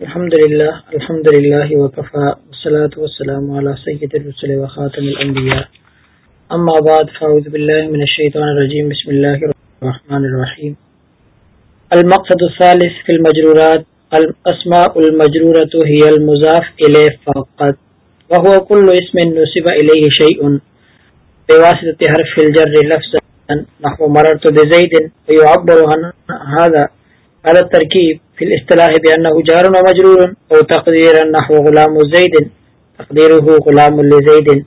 الحمد للہ الحمد للہ وقفا وسلاۃ والسلام على سید الرسل وخاتم الانبیاء اما بعد فاعوذ باللہ من الشیطان الرجیم بسم اللہ الرحمن الرحیم المقصد الثالث في المجرورات الاسماء المجرورة هي المضاف الیہ فقط وهو كل اسم نصب الیہ شیء بواسطة حرف الجر لفظا نحو مررت بزید ويعبر عن هذا هذا التركيب في الاصطلاح بأنه جار ومجرور، أو تقدير نحو غلام زيد، تقديره غلام لزيد،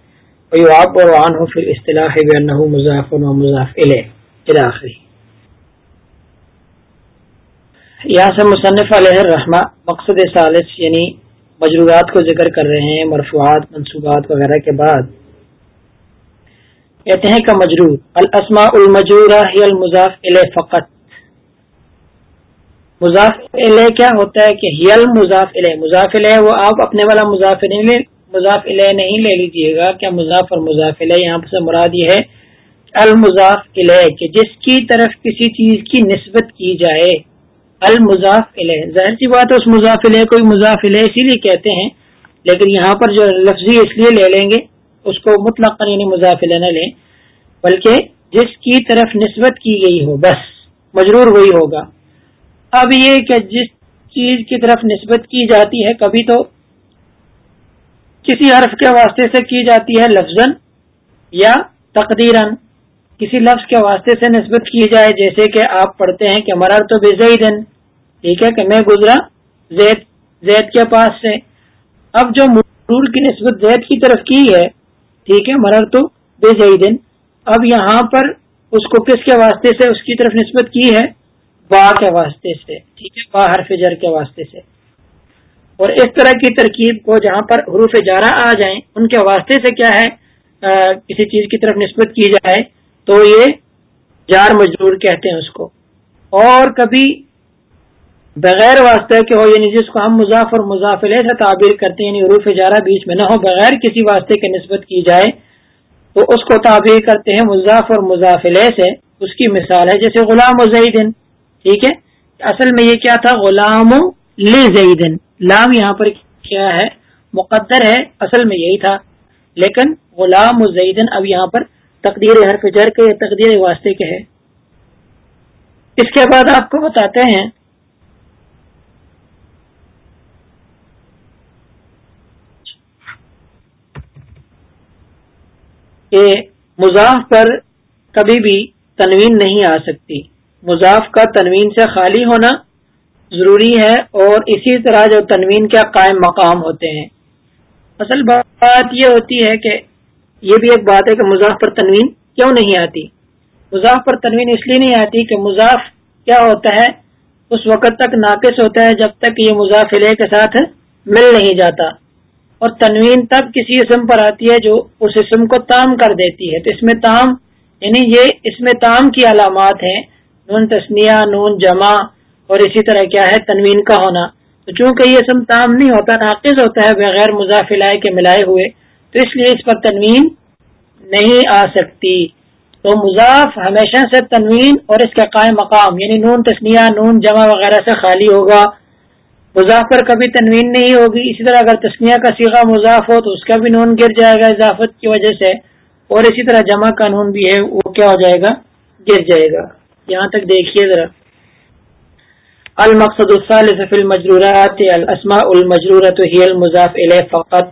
ويعبر عنه في الاصطلاح بأنه مضاف ومضاف إليه، إلى آخره. یہاں سے مصنف علیہ الرحمہ مقصد ثالث یعنی مجرورات کو ذکر کر رہے ہیں، مرفوعات، منصوبات وغیرہ کے بعد. کہتے ہیں کہ مجرور، الاسماء المجرورہ ہی المضاف الیہ فقط. مضاف علیہ کیا ہوتا ہے کہ ہیل مضاف علیہ مضاف علیہ وہ آپ اپنے والا مضاف نہیں مضاف علیہ نہیں لے لیجیے گا، کیا مضاف اور مضاف علیہ یہاں سے مراد یہ ہے المضاف علیہ کہ جس کی طرف کسی چیز کی نسبت کی جائے، المضاف علیہ ظاہر سی بات ہے، اس مضاف علیہ کو مضاف علیہ اسی لیے کہتے ہیں، لیکن یہاں پر جو لفظی اس لیے لے لیں گے، اس کو مطلق یعنی مضاف علیہ نہ لیں، بلکہ جس کی طرف نسبت کی گئی ہو، بس مجرور وہی ہوگا۔ اب یہ کہ جس چیز کی طرف نسبت کی جاتی ہے، کبھی تو کسی حرف کے واسطے سے کی جاتی ہے لفظ یا تقدیرن کسی لفظ کے واسطے سے نسبت کی جائے، جیسے کہ آپ پڑھتے ہیں کہ مرر تو بے دن ٹھیک ہے کہ میں گزرا زید زید کے پاس سے۔ اب جو مرور کی نسبت زید کی طرف کی ہے، ٹھیک ہے مرر تو بے دن اب یہاں پر اس کو کس کے واسطے سے اس کی طرف نسبت کی ہے؟ با کے واسطے سے، ٹھیک ہے؟ با حرف جر کے واسطے سے۔ اور اس طرح کی ترکیب کو جہاں پر حروف جارہ آ جائیں، ان کے واسطے سے کیا ہے؟ کسی چیز کی طرف نسبت کی جائے تو یہ جار مجرور کہتے ہیں اس کو۔ اور کبھی بغیر واسطے کے ہو یعنی جس کو ہم مضاف اور مضافلے سے تعبیر کرتے ہیں یعنی حروف جارہ بیچ میں نہ ہو، بغیر کسی واسطے کے نسبت کی جائے، تو اس کو تعبیر کرتے ہیں مضاف اور مضافلے سے۔ اس کی مثال ہے، جیسے غلام و زیدن۔ ٹھیک ہے؟ اصل میں یہ کیا تھا؟ غلام زیدن. لام یہاں پر کیا ہے؟ مقدر ہے، اصل میں یہی تھا. لیکن غلام زیدن اب یہاں پر تقدیر حرف جر کے تقدیر واسطے کے ہے اس کے بعد آپ کو بتاتے ہیں کہ مضاف پر کبھی بھی تنوین نہیں آ سکتی. مضاف کا تنوین سے خالی ہونا ضروری ہے اور اسی طرح جو تنوین کے قائم مقام ہوتے ہیں۔ اصل بات یہ ہوتی ہے کہ یہ بھی ایک بات ہے کہ مضاف پر تنوین کیوں نہیں آتی؟ مضاف پر تنوین اس لیے نہیں آتی کہ مضاف کیا ہوتا ہے؟ اس وقت تک ناقص ہوتا ہے جب تک یہ مضاف علیہ کے ساتھ مل نہیں جاتا۔ اور تنوین تب کسی اسم پر آتی ہے جو اس اسم کو تام کر دیتی ہے۔ تو اس میں تام یعنی یہ اس میں تام کی علامات ہیں۔ نون تسنیا نون جمع اور اسی طرح کیا ہے تنوین کا ہونا۔ تو چونکہ یہ سم تام نہیں ہوتا، ناقص ہوتا ہے، بغیر مضاف لائے کے ملائے ہوئے، تو اس لیے اس پر تنوین نہیں آ سکتی۔ تو مضاف ہمیشہ سے تنوین اور اس کا قائم مقام یعنی نون تسنیا نون جمع وغیرہ سے خالی ہوگا۔ مضاف پر کبھی تنوین نہیں ہوگی، اسی طرح اگر تسنیا کا سیغہ مضاف ہو تو اس کا بھی نون گر جائے گا اضافت کی وجہ سے، اور اسی طرح جمع کا نون بھی ہے، وہ کیا ہو جائے گا؟ گر جائے گا۔ یہاں تک دیکھیے ذرا۔ المقصد الثالث في المجرورات، الاسماء المجرورة هي المضاف الیہ فقط۔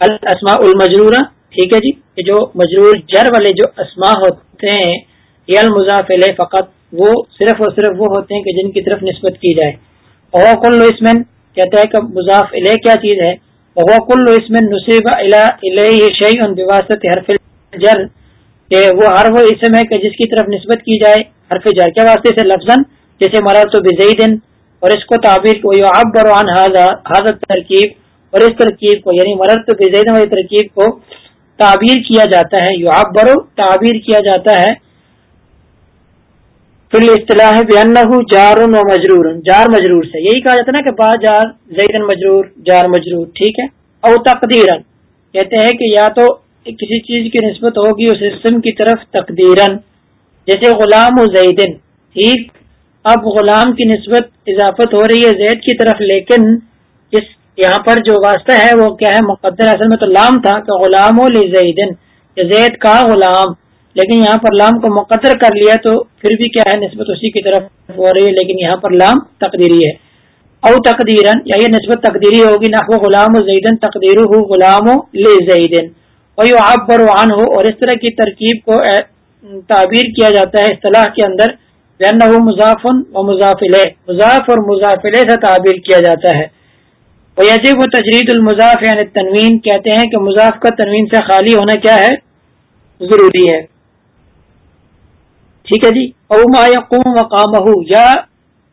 الاسماء المجرورہ، ٹھیک ہے جی؟ جو مجرور جر والے جو اسماء ہوتے ہیں یہ المضاف الیہ فقط، وہ صرف اور صرف وہ ہوتے ہیں کہ جن کی طرف نسبت کی جائے۔ اور کل اسمن کہتا ہے کہ مضاف الیہ کیا چیز ہے؟ وہ کل اسمن نصیب الیہ شیء بواسطہ حرف الجر، کہ وہ ہر وہ اسم ہے کہ جس کی طرف نسبت کی جائے۔ حرف جر کے واسطے سے لفظ جیسے مرا تو بزیدن، اور اس کو تعبیر کو اب بروان حاضر ترکیب اور اس ترکیب کو یعنی مرر تو بزید والی ترکیب کو تعبیر کیا جاتا ہے یو آپ برو تعبیر کیا جاتا ہے۔ پھر اصطلاح بے جار و مجرور، جار مجرور سے۔ یہی کہا جاتا ہے نا کہ با جار، زیدن مجرور، جار مجرور، ٹھیک ہے؟ او تقدیرن کہتے ہیں کہ یا تو کسی چیز کی نسبت ہوگی اس اسم کی طرف تقدیرن جیسے غلام و زیدن، ٹھیک؟ اب غلام کی نسبت اضافت ہو رہی ہے زید کی طرف، لیکن اس یہاں پر جو واسطہ ہے، وہ کیا ہے؟ مقدر اصل میں تو لام تھا، کہ غلام و لزیدن زید کا غلام۔ لیکن یہاں پر لام کو مقدر کر لیا تو پھر بھی کیا ہے؟ نسبت اسی کی طرف ہو رہی ہے، لیکن یہاں پر لام تقدیری ہے۔ او تقدیرن یا یہ نسبت تقدیری ہوگی نہ وہ غلام و زیدن تقدیر ہو غلام و لزیدن اور یو آپ ہو اور اس طرح کی ترکیب کو تعبیر کیا جاتا ہے اصطلاح کے اندر وہ مضافن و مضافل مضاف اور مضافل سے تعبیر کیا جاتا ہے۔ وہ وہ تجرید المضاف یعنی تنوین کہتے ہیں کہ مضاف کا تنوین سے خالی ہونا کیا ہے؟ ضروری ہے۔ ٹھیک ہے جی؟ اوما یقوم مقام یا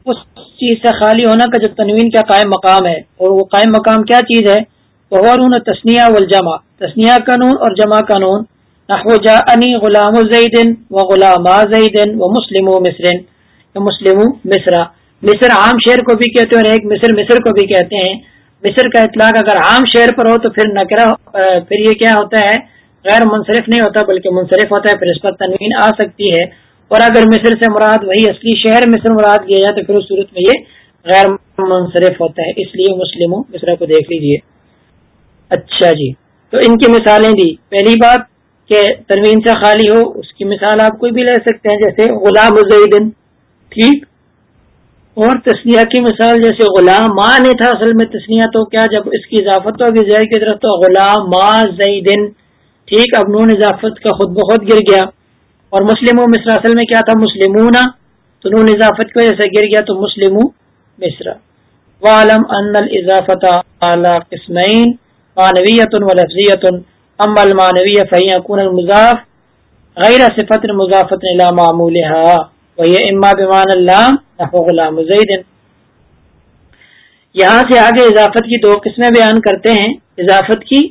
اس چیز سے خالی ہونا کا جو تنوین کا قائم مقام ہے۔ اور وہ قائم مقام کیا چیز ہے؟ وہ تسنیا والجمع۔ تسنیا قانون اور جمع قانون نحو جاءنی غلام زیدن و غلام زیدن و مسلم و مصر. مسلم مصرا مصر عام شہر کو بھی کہتے ہیں اور ایک مصر مصر کو بھی کہتے ہیں. مصر کا اطلاق اگر عام شہر پر ہو تو پھر نکرا پھر یہ کیا ہوتا ہے؟ غیر منصرف نہیں ہوتا بلکہ منصرف ہوتا ہے، پھر اس پر تنوین آ سکتی ہے. اور اگر مصر سے مراد وہی اصلی شہر مصر مراد کیا جائے تو پھر اس صورت میں یہ غیر منصرف ہوتا ہے. اس لیے مسلم مصرا کو دیکھ لیجیے. اچھا جی. تو ان کی مثالیں دی. پہلی بات کہ تنوین سے خالی ہو، اس کی مثال آپ کوئی بھی لے سکتے ہیں، جیسے غلام زیدن، ٹھیک؟ اور تسنیا کی مثال، جیسے غلام ماں نہیں تھا اصل میں تسنیا تو کیا جب اس کی اضافت ہوگی زیر کی طرف تو غلام ماں زیدن، ٹھیک؟ اب نون اضافت کا خود بخود گر گیا۔ اور مسلم مصر اصل میں کیا تھا؟ مسلمون۔ تو نون اضافت کی وجہ سے گر گیا تو مسلم مصر۔ والم ان الاضافت اعلی قسمین مانویت و لفظیت اما المانویہ فہی اکون المضاف غیر صفت مضافت الى معمولها، وهي اما بمان اللہ نحو غلام زید یہاں سے آگے اضافت کی دو قسمیں بیان کرتے ہیں، اضافت کی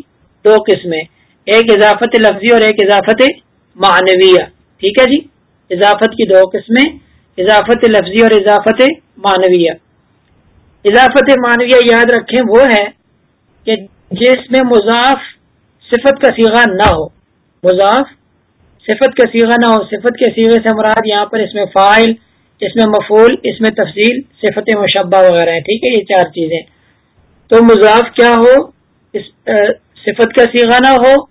دو قسمیں، ایک اضافت لفظی اور ایک اضافت معنویہ، ٹھیک ہے جی؟ اضافت کی دو قسمیں، اضافت لفظی اور اضافت معنویہ۔ اضافت معنویہ یاد رکھیں وہ ہے کہ جس میں مضاف صفت کا سیغہ نہ ہو۔ مضاف۔ صفت کا سیغہ نہ ہو۔ صفت کے سیغے سے مراد یہاں پر اس میں فائل اس میں مفول اس میں تفصیل، صفت مشبہ وغیرہ ہیں۔ ٹھیک ہے، یہ چار چیزیں۔ تو مضاف کیا ہو؟ اس صفت کا سیغہ نہ ہو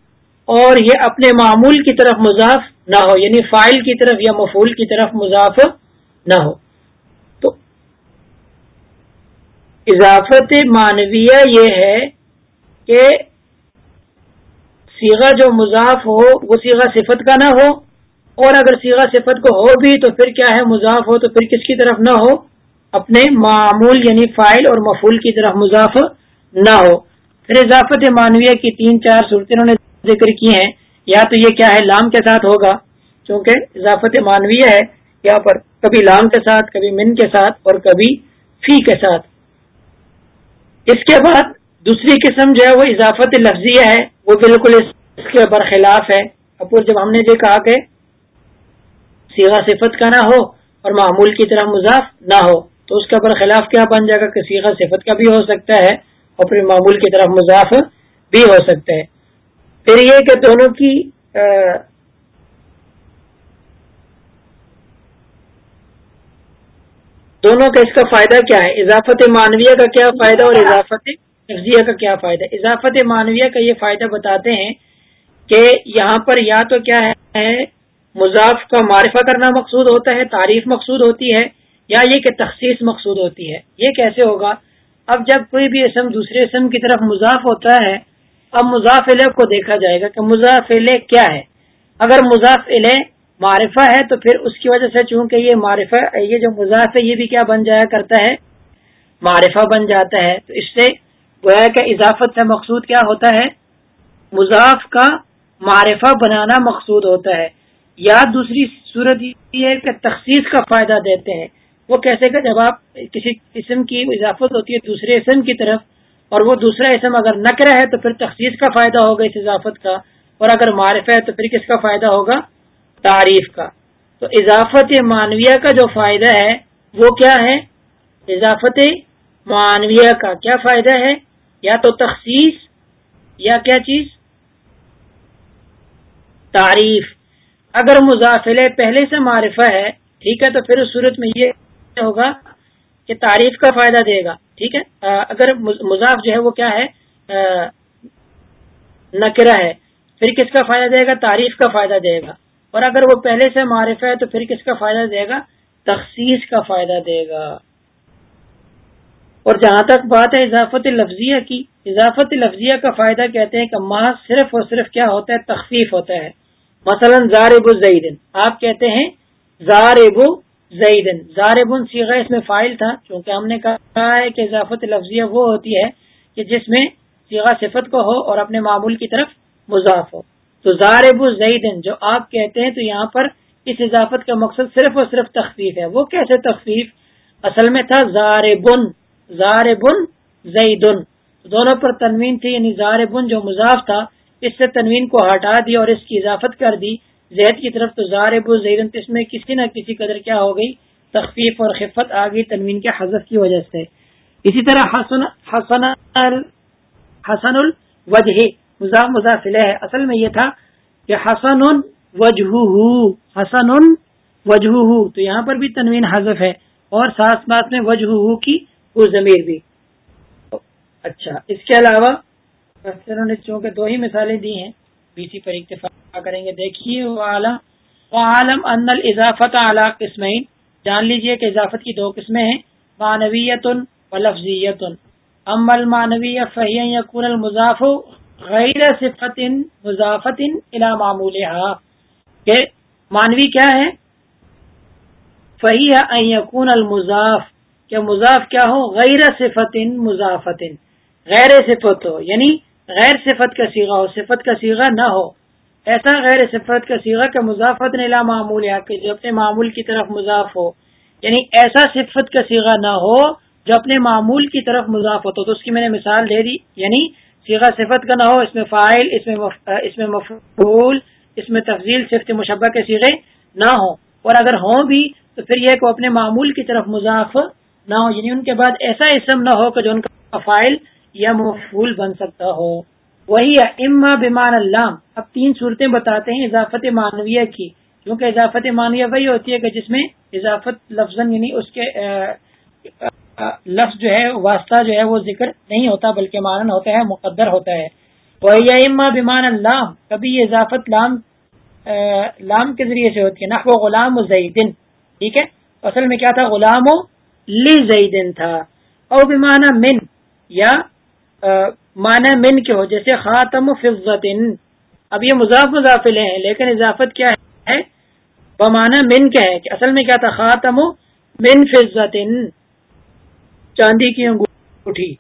اور یہ اپنے معمول کی طرف مضاف نہ ہو یعنی فائل کی طرف یا مفول کی طرف مضاف نہ ہو۔ تو اضافت معنویہ یہ ہے کہ سیغا جو مضاف ہو، وہ سیغا صفت کا نہ ہو۔ اور اگر سیغا صفت کو ہو بھی، تو پھر کیا ہے؟ مضاف ہو، تو پھر کس کی طرف نہ ہو؟ اپنے معمول یعنی فائل اور مفول کی طرف مضاف نہ ہو۔ پھر اضافت معنویہ کی تین چار صورتیں انہوں نے ذکر کی ہیں۔ یا تو یہ کیا ہے؟ لام کے ساتھ ہوگا کیونکہ اضافت معنویہ ہے۔ یہاں پر کبھی لام کے ساتھ، کبھی من کے ساتھ اور کبھی فی کے ساتھ۔ اس کے بعد دوسری قسم جو ہے وہ اضافت لفظیہ ہے، وہ بالکل اس کے برخلاف ہے۔ اب جب ہم نے یہ کہا کہ سیغا صفت کا نہ ہو اور معمول کی طرح مضاف نہ ہو، تو اس کا برخلاف کیا بن جائے گا کہ سیغا صفت کا بھی ہو سکتا ہے اور پھر معمول کی طرف مضاف بھی ہو سکتا ہے۔ پھر یہ کہ دونوں کی دونوں کا اس کا فائدہ کیا ہے؟ اضافت معنویہ کا کیا فائدہ اور اضافت تجزیہ کا کیا فائدہ اضافت معنویہ کا یہ فائدہ بتاتے ہیں کہ یہاں پر یا تو کیا ہے؟ مضاف کا معرفہ کرنا مقصود ہوتا ہے، تعریف مقصود ہوتی ہے، یا یہ کہ تخصیص مقصود ہوتی ہے۔ یہ کیسے ہوگا؟ اب جب کوئی بھی اسم دوسرے اسم کی طرف مضاف ہوتا ہے، اب مضاف علیہ کو دیکھا جائے گا کہ مضاف علیہ کیا ہے۔ اگر مضاف علیہ معرفہ ہے تو پھر اس کی وجہ سے چونکہ یہ معرفہ، یہ جو مضاف ہے، یہ بھی کیا بن جایا کرتا ہے؟ معرفہ بن جاتا ہے۔ تو اس سے گویا کہ اضافت سے مقصود کیا ہوتا ہے؟ مضاف کا معرفہ بنانا مقصود ہوتا ہے۔ یا دوسری صورت یہ ہے کہ تخصیص کا فائدہ دیتے ہیں۔ وہ کیسے کہ جب آپ کسی اسم کی اضافت ہوتی ہے دوسرے اسم کی طرف اور وہ دوسرا اسم اگر نقر ہے تو پھر تخصیص کا فائدہ ہوگا اس اضافت کا۔ اور اگر معرفہ ہے تو پھر کس کا فائدہ ہوگا؟ تعریف کا۔ تو اضافت معنویہ کا جو فائدہ ہے وہ کیا ہے؟ اضافت معنویہ کا۔ کیا فائدہ ہے؟ یا تو تخصیص یا کیا چیز؟ تعریف۔ اگر مضافلے پہلے سے معرفہ ہے، ٹھیک ہے، تو پھر اس صورت میں یہ ہوگا کہ تعریف کا فائدہ دے گا۔ ٹھیک ہے؟ اگر مضاف جو ہے وہ کیا ہے؟ نکرا ہے، پھر کس کا فائدہ دے گا؟ تعریف کا فائدہ دے گا۔ اور اگر وہ پہلے سے معرف ہے، تو پھر کس کا فائدہ دے گا؟ تخصیص کا فائدہ دے گا۔ اور جہاں تک بات ہے اضافت لفظیہ کی، اضافت لفظیہ کا فائدہ کہتے ہیں کہ ماں صرف اور صرف کیا ہوتا ہے؟ تخفیف ہوتا ہے۔ مثلا زارب الزعیدن آپ کہتے ہیں زارب زیدن۔ زارب سیغ اس میں فائل تھا کیونکہ ہم نے کہا ہے کہ اضافت لفظیہ وہ ہوتی ہے کہ جس میں سیغا صفت کو ہو اور اپنے معمول کی طرف مضاف ہو۔ تو زارب زیدن جو آپ کہتے ہیں، تو یہاں پر اس اضافت کا مقصد صرف اور صرف تخفیف ہے۔ وہ کیسے تخفیف؟ اصل میں تھا زاربن زاربن زیدن. دونوں پر تنوین تھی یعنی زاربن جو مضاف تھا، اس سے تنوین کو ہٹا دی اور اس کی اضافت کر دی۔ زید کی طرف تو زارب زیدن اس میں کسی نہ کسی قدر کیا ہو گئی؟ تخفیف اور خفت آ گئی تنوین کے حذف کی وجہ سے۔ اسی طرح حسن حسن حسن الوجہ، مضاف مضافل ہے اصل میں یہ تھا کہ حسن وجہ حسن وجہ تو یہاں پر بھی تنوین حذف ہے۔ اور ساتھ ساتھ میں وجہ کی وہ ضمیر بھی۔ اچھا اس کے علاوہ نے چونکہ دو ہی مثالیں دی ہیں بیسی پر اکتفا کریں گے۔ دیکھیے عالم ان اضافت اعلیٰ قسمین۔ جان لیجیے کہ اضافت کی دو قسمیں ہیں معنویت و لفظیت ام المانوی فہی یقون المضاف غیر صفت مضافت الا معمول کہ مانوی کیا ہے؟ فہی یقون المضاف۔ کہ مضاف کیا ہو؟ غیر صفت مضافت غیر صفت ہو یعنی غیر صفت کا سیگا ہو، صفت کا سیگا نہ ہو. ایسا غیر صفت کا سیگا کہ مضافت نلا معمول یا کہ جو اپنے معمول کی طرف مضاف ہو. یعنی ایسا صفت کا سیگا نہ ہو جو اپنے معمول کی طرف مضاف ہو. تو اس کی میں نے مثال دے دی یعنی سیگا صفت کا نہ ہو، اس میں فائل اس میں مف... اس میں مفعول، اس میں تفضیل، صفت مشبہ کے سیغے نہ ہو اور اگر ہوں بھی، تو پھر یہ کہ اپنے معمول کی طرف مضاف نہ ہو یعنی ان کے بعد ایسا اسم نہ ہو کہ جو ان کا فائل یا مفول بن سکتا ہو۔ وہی اما بیمان اللہ اب تین صورتیں بتاتے ہیں اضافت معنویہ کی۔ کیونکہ اضافت معنویہ وہی ہوتی ہے کہ جس میں اضافت لفظ یعنی اس کے لفظ جو ہے، واسطہ جو ہے وہ ذکر نہیں ہوتا، بلکہ مانن ہوتا ہے، مقدر ہوتا ہے۔ وہی اما بیمان اللہ کبھی یہ اضافت لام لام کے ذریعے سے ہوتی ہے۔ نہ وہ غلام و ٹھیک ہے؟ اصل میں کیا تھا؟ غلام و لی زیدن تھا، او بیمانہ من، یا معنی من کے ہو، جیسے خاتم فضت اب یہ مضاف مضافل ہیں، لیکن اضافت کیا ہے؟ بمانا من کیا ہے؟ کہ اصل میں کیا تھا؟ خاتم من فضت چاندی کی انگوٹھی۔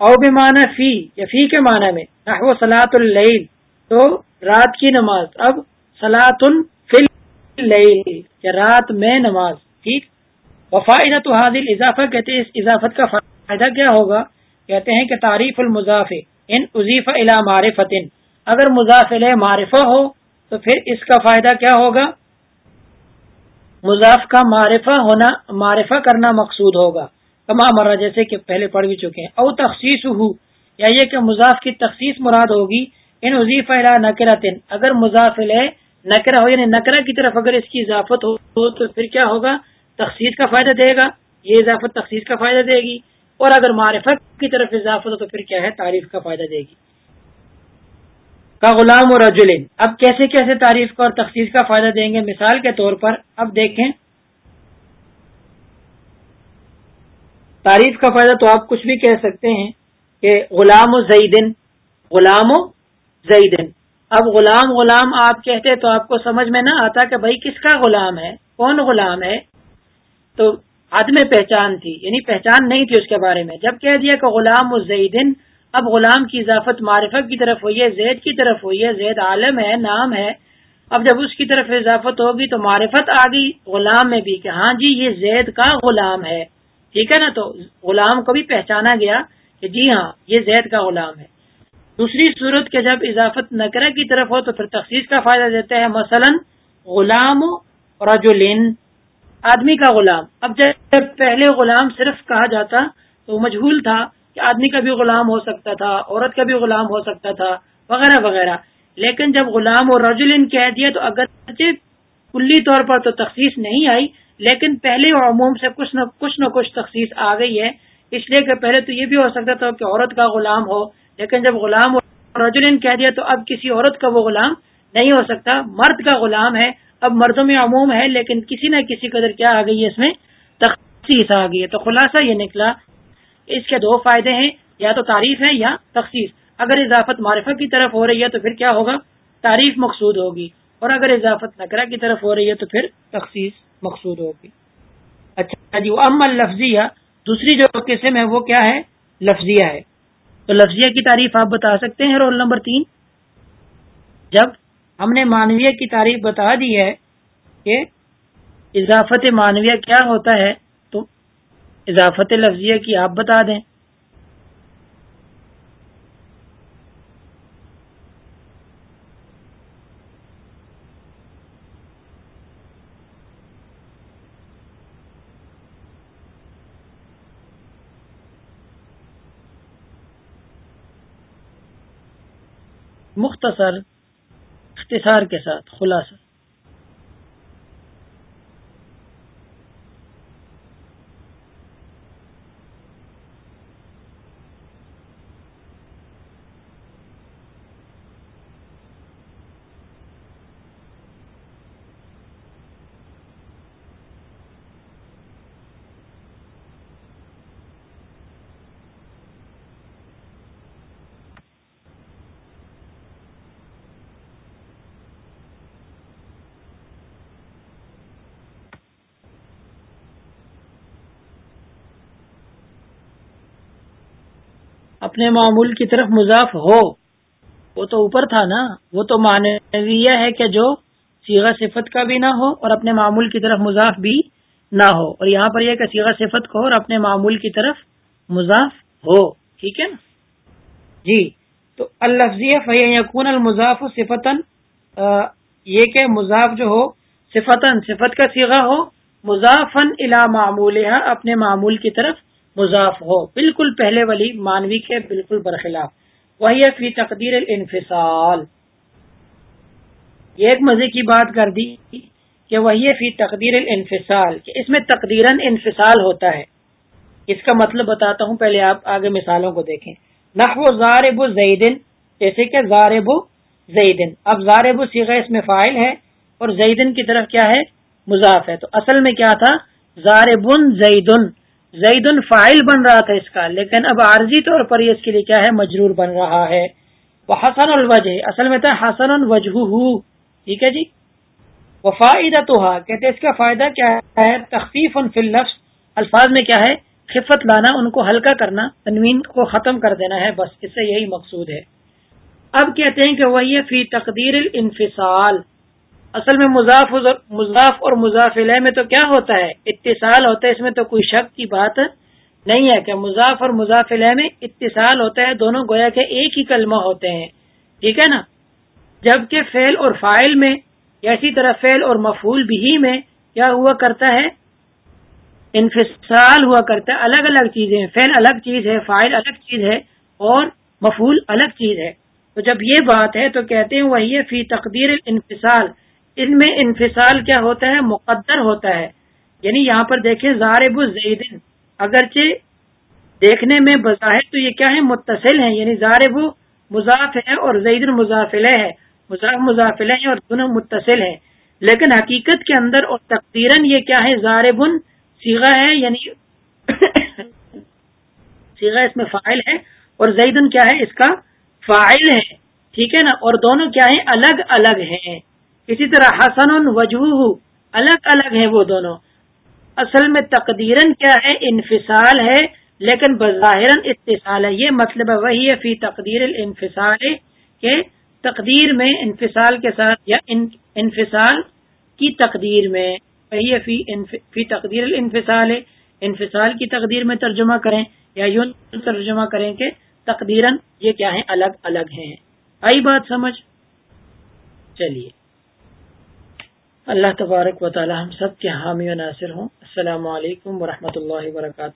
او بمانا فی، یا فی کے معنی میں، نحو سلاۃ اللیل۔ تو رات کی نماز، اب سلاۃ الفل یا رات میں نماز، ٹھیک؟ وفائدہ تو حاضر اضافہ کہتے ہیں اس اضافت کا فائدہ کیا ہوگا؟ کہتے ہیں کہ تعریف المضاف ان عظیف الا معرفت اگر مضاف معرفہ ہو، تو پھر اس کا فائدہ کیا ہوگا؟ مضاف کا معرفہ ہونا، معرفہ کرنا مقصود ہوگا۔ کما مرا جیسے کہ پہلے پڑھ بھی چکے ہیں۔ او تخصیص ہو یا یعنی یہ کہ مضاف کی تخصیص مراد ہوگی ان عظیف الا نکرت اگر مضاف نکرا ہو یعنی نکرا کی طرف اگر اس کی اضافت ہو، تو پھر کیا ہوگا؟ تخصیص کا فائدہ دے گا، یہ اضافت تخصیص کا فائدہ دے گی، اور اگر معرفت کی طرف اضافت ہو تو پھر کیا ہے؟ تعریف کا فائدہ دے گی۔ کا غلام اور رجولین اب کیسے کیسے تعریف کا اور تخصیص کا فائدہ دیں گے؟ مثال کے طور پر اب دیکھیں۔ تعریف کا فائدہ تو آپ کچھ بھی کہہ سکتے ہیں کہ غلام و زیدن، غلام و زیدن۔ اب غلام غلام آپ کہتے تو آپ کو سمجھ میں نہ آتا کہ بھائی کس کا غلام ہے؟ کون غلام ہے؟ تو عدم پہچان تھی یعنی پہچان نہیں تھی اس کے بارے میں۔ جب کہہ دیا کہ غلام الزیدن اب غلام کی اضافت معرفت کی طرف ہوئی ہے، زید کی طرف ہوئی ہے، زید عالم ہے، نام ہے۔ اب جب اس کی طرف اضافت ہوگی تو معرفت آ گئی غلام میں بھی کہ ہاں جی یہ زید کا غلام ہے۔ ٹھیک ہے نا؟ تو غلام کو بھی پہچانا گیا کہ جی ہاں یہ زید کا غلام ہے۔ دوسری صورت کے جب اضافت نکرہ کی طرف ہو تو پھر تخصیص کا فائدہ دیتا ہے مثلا غلام رجلن آدمی کا غلام۔ اب جب پہلے غلام صرف کہا جاتا تو مجھول تھا کہ آدمی کا بھی غلام ہو سکتا تھا، عورت کا بھی غلام ہو سکتا تھا، وغیرہ وغیرہ۔ لیکن جب غلام اور رجل کہہ دیا تو اگر کلی طور پر تو تخصیص نہیں آئی، لیکن پہلے عموم سے کچھ نہ کچھ نہ کچھ تخصیص آ گئی ہے۔ اس لیے کہ پہلے تو یہ بھی ہو سکتا تھا کہ عورت کا غلام ہو، لیکن جب غلام اور رجولین کہہ دیا تو اب کسی عورت کا وہ غلام نہیں ہو سکتا۔ مرد کا غلام ہے اب مردوں میں عموم ہے، لیکن کسی نہ کسی قدر کیا آ گئی ہے اس میں؟ تخصیص آ گئی ہے۔ تو خلاصہ یہ نکلا، اس کے دو فائدے ہیں، یا تو تعریف ہے یا تخصیص۔ اگر اضافت معرفت کی طرف ہو رہی ہے تو پھر کیا ہوگا؟ تعریف مقصود ہوگی۔ اور اگر اضافت نکرا کی طرف ہو رہی ہے تو پھر تخصیص مقصود ہوگی۔ اچھا جی وہ ام لفظیہ دوسری جو قسم ہے وہ کیا ہے؟ لفظیہ ہے۔ تو لفظیہ کی تعریف آپ بتا سکتے ہیں رول نمبر تین؟ جب ہم نے مانویہ کی تعریف بتا دی ہے کہ اضافت مانویہ کیا ہوتا ہے تو اضافت لفظیہ کی آپ بتا دیں۔ مختصر اختصار کے ساتھ خلاصہ۔ اپنے معمول کی طرف مضاف ہو۔ وہ تو اوپر تھا نا۔ وہ تو معنویہ ہے کہ جو سیغا صفت کا بھی نہ ہو اور اپنے معمول کی طرف مضاف بھی نہ ہو۔ اور یہاں پر یہ کہ سیغا صفت کو اور اپنے معمول کی طرف مضاف ہو۔ ٹھیک ہے نا؟ جی۔ تو الفظیہ فیقون المضاف صفتن یہ کہ مضاف جو ہو صفتن صفت کا سیغا ہو مضافن الا معمول اپنے معمول کی طرف مضاف ہو۔ بالکل پہلے والی مانوی کے بالکل برخلاف۔ وہی فی تقدیر الانفصال۔ یہ ایک مزے کی بات کر دی کہ وہی فی تقدیر الانفصال، کہ اس میں تقدیر انفصال ہوتا ہے۔ اس کا مطلب بتاتا ہوں، پہلے آپ آگے مثالوں کو دیکھیں۔ نحو زارب زیدن، جیسے کہ زارب زیدن۔ اب زارب سیغ اس میں فائل ہے اور زیدن کی طرف کیا ہے؟ مضاف ہے۔ تو اصل میں کیا تھا؟ زاربن زیدن۔ زید الفائل بن رہا تھا اس کا، لیکن اب عارضی طور پر یہ اس کے لیے کیا ہے؟ مجرور بن رہا ہے۔ وہ حسن الوجہ، اصل میں تھا حسن الوجہ ٹھیک ہے جی؟ وہ فائدہ تو کہتے اس کا فائدہ کیا ہے؟ تخفیف ان لفظ الفاظ میں کیا ہے؟ خفت لانا، ان کو ہلکا کرنا، تنوین کو ختم کر دینا ہے، بس اس سے یہی مقصود ہے۔ اب کہتے ہیں کہ وہ یہ فی تقدیر الانفصال۔ اصل میں مضاف مضاف اور مضاف علیہ میں تو کیا ہوتا ہے؟ اتصال ہوتا ہے، اس میں تو کوئی شک کی بات نہیں ہے کہ مضاف اور مضاف علیہ میں اتصال ہوتا ہے، دونوں گویا کے ایک ہی کلمہ ہوتے ہیں۔ ٹھیک ہے نا؟ جبکہ فعل اور فائل میں اسی طرح فعل اور مفول بھی میں کیا ہوا کرتا ہے؟ انفصال ہوا کرتا ہے۔ الگ الگ چیزیں فعل الگ چیز ہے فائل الگ چیز ہے اور مفول الگ چیز ہے۔ تو جب یہ بات ہے تو کہتے ہیں، وہی فی تقدیر انفصال ان میں انفصال کیا ہوتا ہے؟ مقدر ہوتا ہے۔ یعنی یہاں پر دیکھیں، زارب زیدن۔ اگرچہ دیکھنے میں بظاہر تو یہ کیا ہے؟ متصل ہیں۔ یعنی زارب مضاف ہے اور زید المضافل ہے۔ مضاف مضافل ہے اور دونوں متصل ہیں۔ لیکن حقیقت کے اندر اور تقدیرن یہ کیا ہے؟ زارب سیگا ہے یعنی سیگا اس میں فائل ہے۔ اور زیدن کیا ہے؟ اس کا فائل ہے۔ ٹھیک ہے نا؟ اور دونوں کیا ہیں؟ الگ الگ ہیں۔ اسی طرح حسن وجوہ الگ الگ ہیں وہ دونوں۔ اصل میں تقدیرن کیا ہے؟ انفصال ہے، لیکن بظاہر اتصال ہے۔ یہ مطلب ہے وہی ہے فی تقدیر الانفصال کہ تقدیر میں، انفصال کے ساتھ یا انفصال کی تقدیر میں۔ وہی ہے فی تقدیر الانفصال۔ انفصال کی تقدیر میں ترجمہ کریں یا یوں ترجمہ کریں کہ تقدیرن یہ کیا ہیں؟ الگ الگ ہیں۔ آئی بات سمجھ؟ چلیے۔ اللہ تبارک و تعالی ہم سب کے حامی و ناصر ہوں۔ السلام علیکم ورحمۃ اللہ وبرکاتہ۔